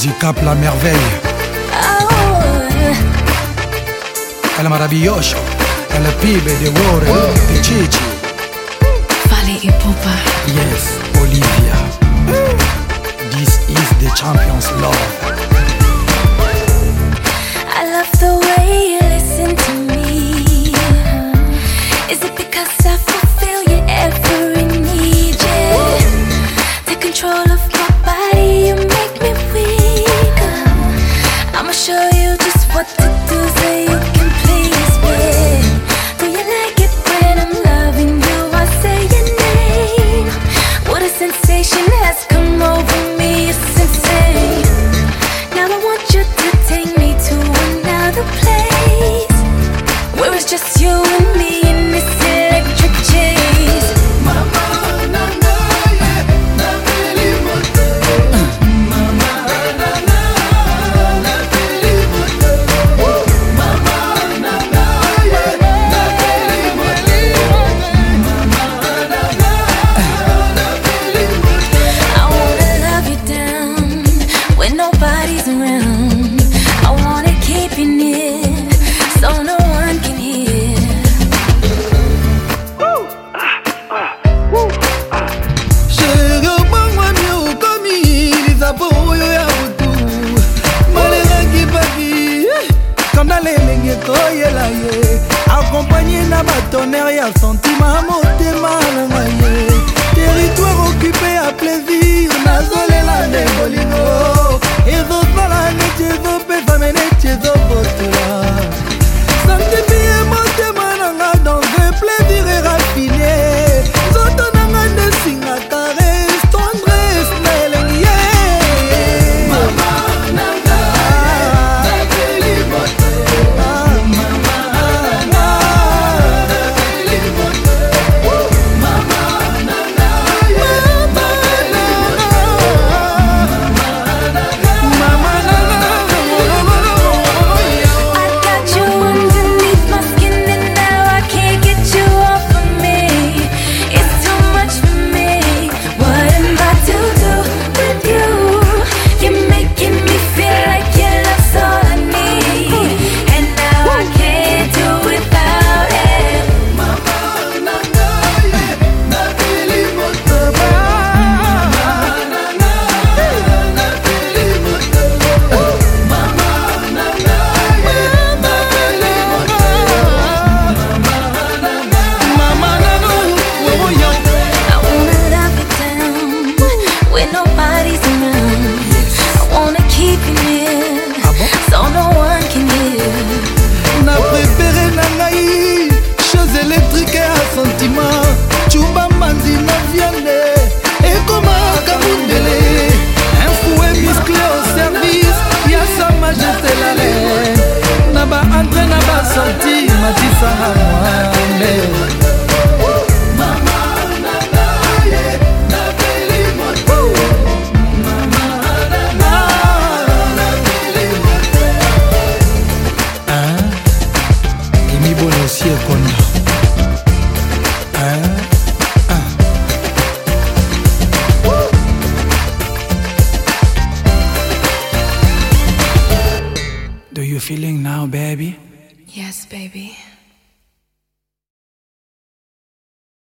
Du Cap la merveille. El maravilloso, el pibe de Warren, de Chichi. Vale et Popa. Yes, Olivia. This is the champion's love. I love the way you listen to me. Is it because I fulfill your every need? Yeah. The control of that's come over me insane. Now I want you to take me to another place. soki ekoyela ye. Akompagne na batonere ya santima motema na ngai ye territoire occupé Sahamwande eh. ah, ah, ah. feeling now, baby? Yes, baby.